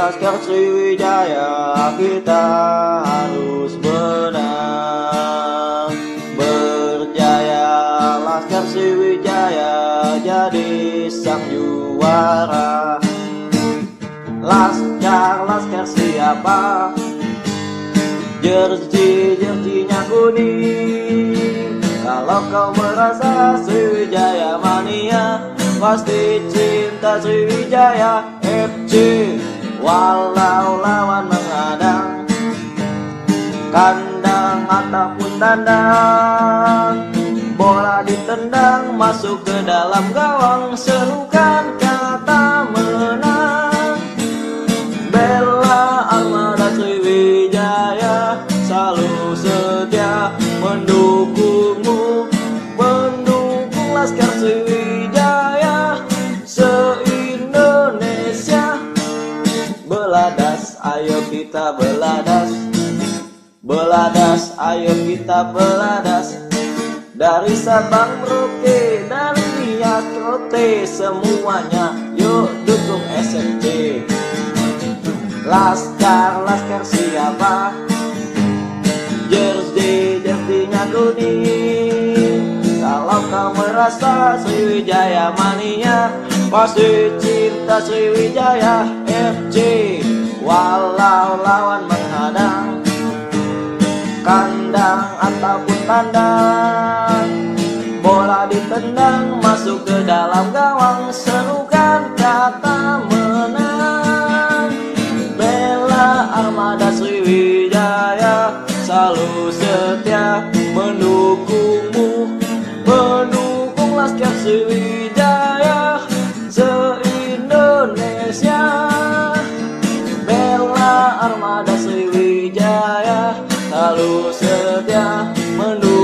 Laskar Sriwijaya kita harus menang Berjaya Laskar Sriwijaya jadi sang juara. Laskar, Laskar siapa? Jersey, jersinya kuning. Kalau kau merasa Sriwijaya mania Pasti cinta Sriwijaya FC Walau lawan menghadang Kandang ataupun tandang. Bola ditendang masuk ke dalam gawang. Serukan kata menang. Bela Armada Sriwijaya Selalu setia Beladas, ayo kita beladas. Beladas, ayo kita beladas. Dari Sabang Merauke, dari Nias Rote Semuanya yuk dukung SMC Laskar, Laskar siapa? Jersey, jersinya kuning Kalau kau merasa Sriwijaya mania Pasti cinta Sriwijaya FC Walau lawan menghadang Kandang ataupun tandang Bola ditendang masuk ke dalam gawang Serukan kata menang. Bela Armada Sriwijaya Selalu setia mendukungmu Mendukung Laskar Sriwijaya. Se-Indonesia Jaya, lalu setia menunggu